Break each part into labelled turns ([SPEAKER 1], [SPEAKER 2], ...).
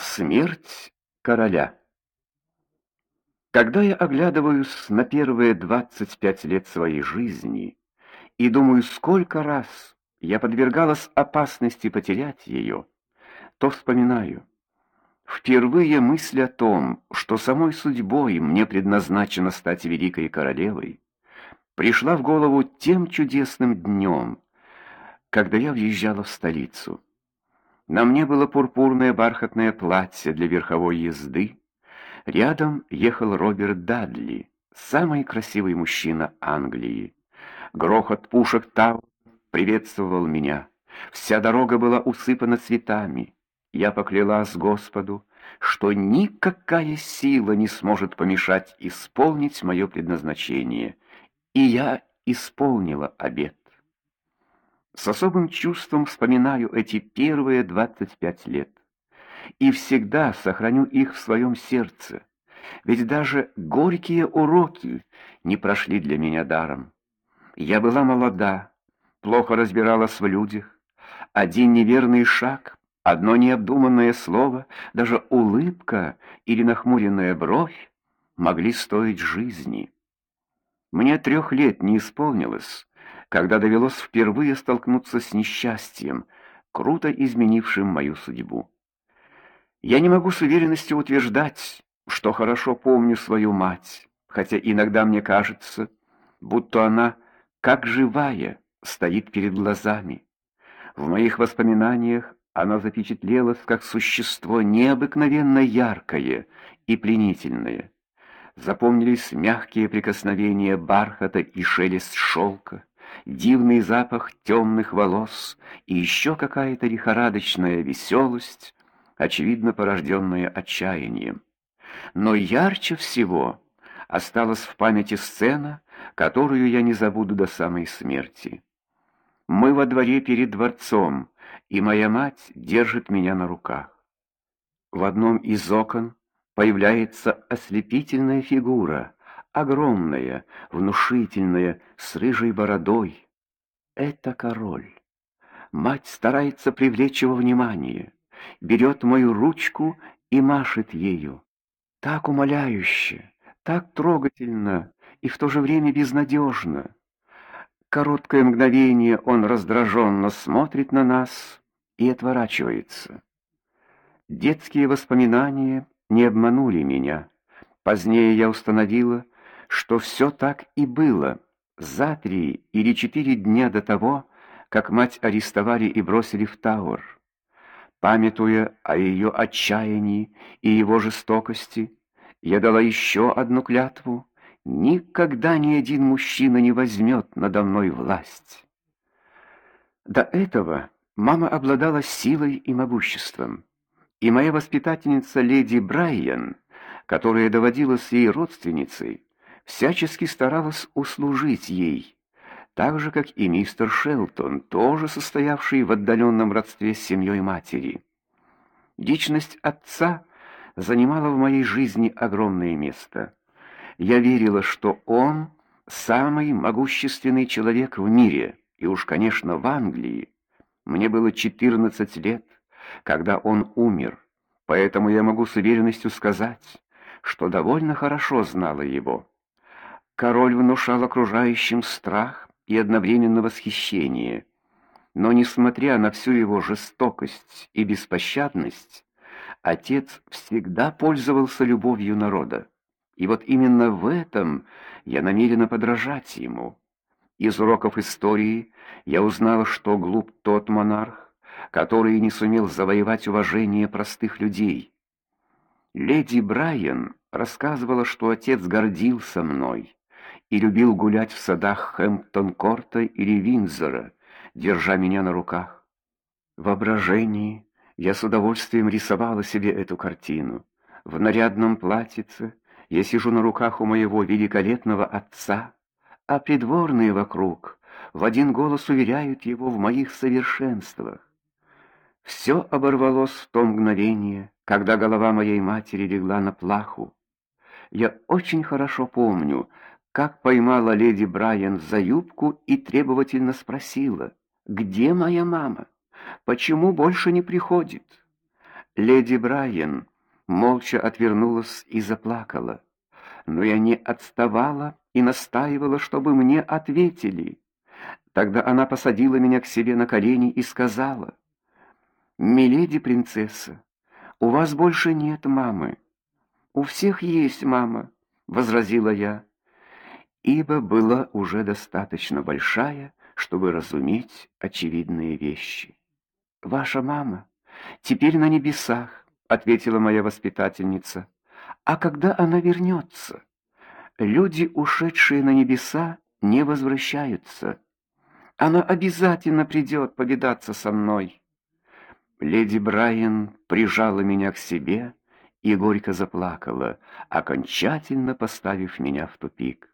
[SPEAKER 1] Смерть короля. Когда я оглядываюсь на первые 25 лет своей жизни и думаю, сколько раз я подвергалась опасности потерять ее, то вспоминаю впервые мысль о том, что самой судьбой мне предназначено стать великой королевой, пришла в голову тем чудесным днем, когда я въезжала в столицу. На мне было пурпурное бархатное платье для верховой езды. Рядом ехал Роберт Дадли, самый красивый мужчина Англии. Грохот пушек Тау приветствовал меня. Вся дорога была усыпана цветами. Я поклялась Господу, что никакая сила не сможет помешать исполнить мое предназначение, и я исполнила обет. С особым чувством вспоминаю эти первые 25 лет. И всегда сохраню их в своем сердце. Ведь даже горькие уроки не прошли для меня даром. Я была молода, плохо разбиралась в людях. Один неверный шаг, одно необдуманное слово, даже улыбка или нахмуренная бровь могли стоить жизни. Мне трех лет не исполнилось, когда довелось впервые столкнуться с несчастьем, круто изменившим мою судьбу. Я не могу с уверенностью утверждать, что хорошо помню свою мать, хотя иногда мне кажется, будто она, как живая, стоит перед глазами. В моих воспоминаниях она запечатлелась как существо необыкновенно яркое и пленительное. Запомнились мягкие прикосновения бархата и шелест шелка, дивный запах темных волос и еще какая-то лихорадочная веселость, очевидно порожденная отчаянием. Но ярче всего осталась в памяти сцена, которую я не забуду до самой смерти. Мы во дворе перед дворцом, и моя мать держит меня на руках. В одном из окон появляется ослепительная фигура — огромная, внушительная, с рыжей бородой. Это король. Мать старается привлечь его внимание, берет мою ручку и машет ею. Так умоляюще, так трогательно и в то же время безнадежно. Короткое мгновение он раздраженно смотрит на нас и отворачивается. Детские воспоминания не обманули меня. Позднее я установила, что все так и было. За три или четыре дня до того, как мать арестовали и бросили в Тауэр. Памятуя о ее отчаянии и его жестокости, я дала еще одну клятву: никогда ни один мужчина не возьмет надо мной власть. До этого мама обладала силой и могуществом, и моя воспитательница леди Брайан, которая доводилась ей родственницей, всячески старалась услужить ей, так же как и мистер Шелтон, тоже состоявший в отдаленном родстве с семьей матери. Личность отца занимала в моей жизни огромное место. Я верила, что он самый могущественный человек в мире, и уж, конечно, в Англии. Мне было 14 лет, когда он умер, поэтому я могу с уверенностью сказать, что довольно хорошо знала его. Король внушал окружающим страх и одновременно восхищение. Но несмотря на всю его жестокость и беспощадность, отец всегда пользовался любовью народа. И вот именно в этом я намерена подражать ему. Из уроков истории я узнала, что глуп тот монарх, который не сумел завоевать уважение простых людей. Леди Брайан рассказывала, что отец гордился мной и любил гулять в садах Хэмптон-Корта или Винзора, держа меня на руках. В воображении я с удовольствием рисовала себе эту картину. В нарядном платьице я сижу на руках у моего великолепного отца, а придворные вокруг в один голос уверяют его в моих совершенствах. Все оборвалось в то мгновение, когда голова моей матери легла на плаху. Я очень хорошо помню, как поймала леди Брайан за юбку и требовательно спросила: "Где моя мама? Почему больше не приходит?" Леди Брайан молча отвернулась и заплакала. Но я не отставала и настаивала, чтобы мне ответили. Тогда она посадила меня к себе на колени и сказала: "Миледи принцесса, у вас больше нет мамы. У всех есть мама", возразила я, ибо была уже достаточно большая, чтобы разуметь очевидные вещи. Ваша мама теперь на небесах, ответила моя воспитательница. А когда она вернется? Люди, ушедшие на небеса, не возвращаются. Она обязательно придет повидаться со мной. Леди Брайан прижала меня к себе и горько заплакала, окончательно поставив меня в тупик.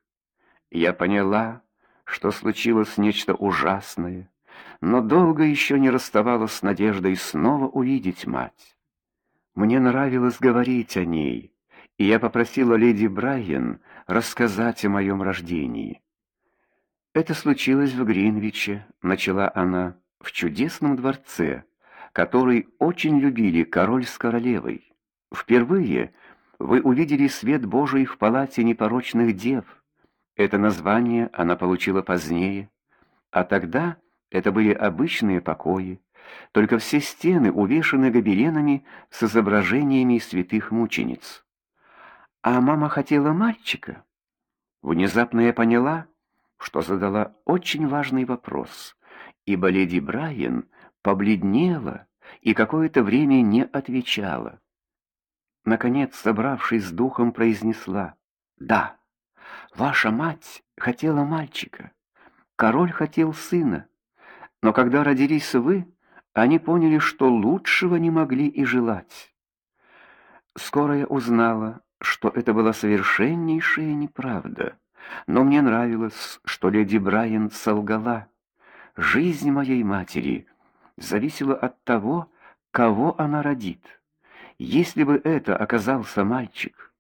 [SPEAKER 1] Я поняла, что случилось нечто ужасное, но долго еще не расставалась с надеждой снова увидеть мать. Мне нравилось говорить о ней, и я попросила леди Брайан рассказать о моем рождении. Это случилось в Гринвиче, начала она, в чудесном дворце, который очень любили король с королевой. Впервые вы увидели свет Божий в палате непорочных дев. Это название она получила позднее, а тогда это были обычные покои, только все стены увешаны гобеленами с изображениями святых мучениц. А мама хотела мальчика. Внезапно я поняла, что задала очень важный вопрос, ибо леди Брайан побледнела и какое-то время не отвечала. Наконец, собравшись с духом, произнесла: "Да. Ваша мать хотела мальчика. Король хотел сына. Но когда родились вы, они поняли, что лучшего не могли и желать. Скоро я узнала, что это была совершеннейшая неправда, но мне нравилось, что леди Брайан солгала. Жизнь моей матери зависела от того, кого она родит. Если бы это оказался мальчик,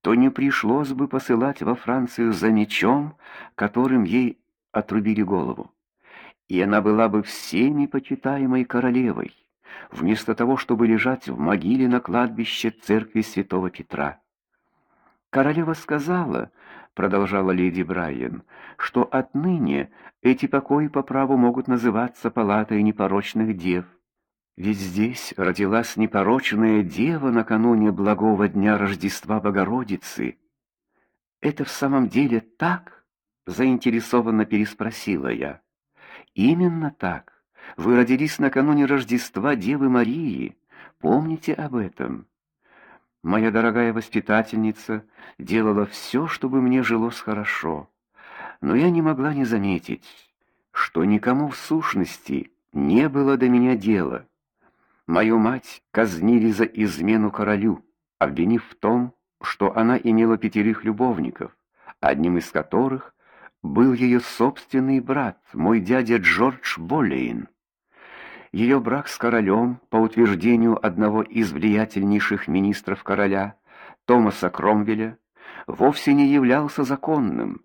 [SPEAKER 1] то не пришлось бы посылать во Францию за мечом, которым ей отрубили голову и она была бы всеми почитаемой королевой, вместо того, чтобы лежать в могиле на кладбище церкви Святого Петра. Королева сказала, продолжала леди Брайан, что отныне эти покои по праву могут называться палатой непорочных дев. Ведь здесь родилась непорочная дева накануне благого дня Рождества Богородицы. Это в самом деле так? заинтересованно переспросила я. Именно так. Вы родились накануне Рождества Девы Марии. Помните об этом. Моя дорогая воспитательница делала все, чтобы мне жилось хорошо. Но я не могла не заметить, что никому в сущности не было до меня дела. Мою мать казнили за измену королю, обвинив в том, что она имела пятерых любовников, одним из которых был ее собственный брат, мой дядя Джордж Болейн. Ее брак с королем, по утверждению одного из влиятельнейших министров короля, Томаса Кромвеля, вовсе не являлся законным,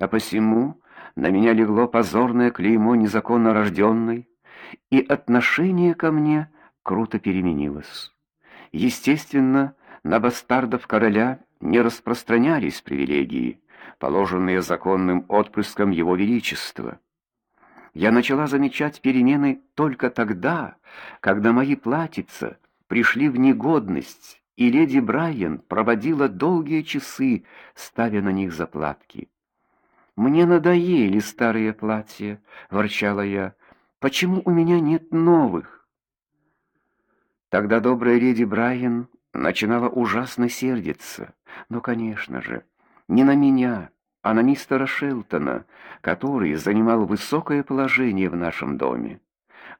[SPEAKER 1] а посему на меня легло позорное клеймо незаконно рожденной, и отношение ко мне круто переменилось. Естественно, на бастардов короля не распространялись привилегии, положенные законным отпрыском его величества. Я начала замечать перемены только тогда, когда мои платьица пришли в негодность, и леди Брайан проводила долгие часы, ставя на них заплатки. Мне надоели старые платья, ворчала я. Почему у меня нет новых? Тогда добрая леди Брайан начинала ужасно сердиться. Но, конечно же, не на меня, а на мистера Шелтона, который занимал высокое положение в нашем доме.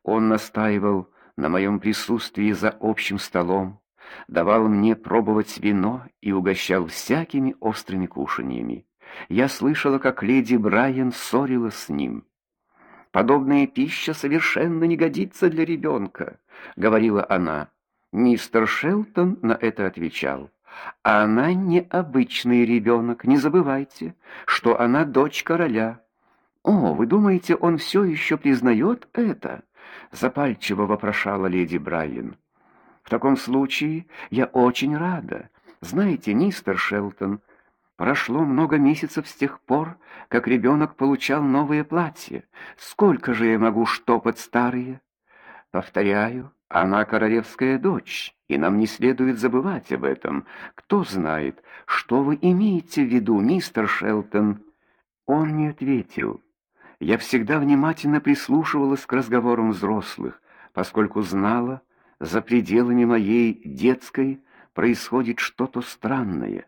[SPEAKER 1] Он настаивал на моем присутствии за общим столом, давал мне пробовать вино и угощал всякими острыми кушаньями. Я слышала, как леди Брайан ссорилась с ним. Подобная пища совершенно не годится для ребенка», — говорила она. Мистер Шелтон на это отвечал: а она не обычный ребенок, не забывайте, что она дочь короля. О, вы думаете, он все еще признает это? запальчиво вопрошала леди Брайан. В таком случае я очень рада. Знаете, мистер Шелтон, прошло много месяцев с тех пор, как ребенок получал новое платье. Сколько же я могу штопать старые? Повторяю, она королевская дочь, и нам не следует забывать об этом. Кто знает, что вы имеете в виду, мистер Шелтон? Он не ответил. Я всегда внимательно прислушивалась к разговорам взрослых, поскольку знала, за пределами моей детской происходит что-то странное.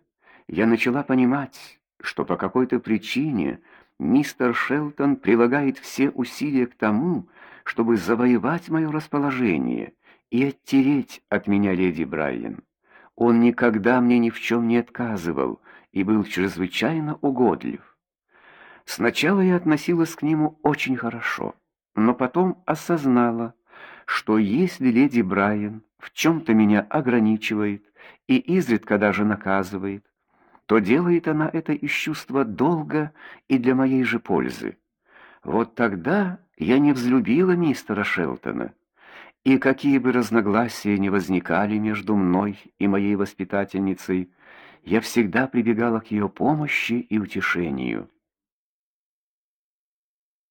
[SPEAKER 1] Я начала понимать, что по какой-то причине мистер Шелтон прилагает все усилия к тому, чтобы завоевать мое расположение и оттереть от меня леди Брайан. Он никогда мне ни в чем не отказывал и был чрезвычайно угодлив. Сначала я относилась к нему очень хорошо, но потом осознала, что если леди Брайан в чем то меня ограничивает и изредка даже наказывает, то делает она это из чувства долга и для моей же пользы. Вот тогда я не взлюбила мистера Шелтона, и какие бы разногласия ни возникали между мной и моей воспитательницей, я всегда прибегала к ее помощи и утешению.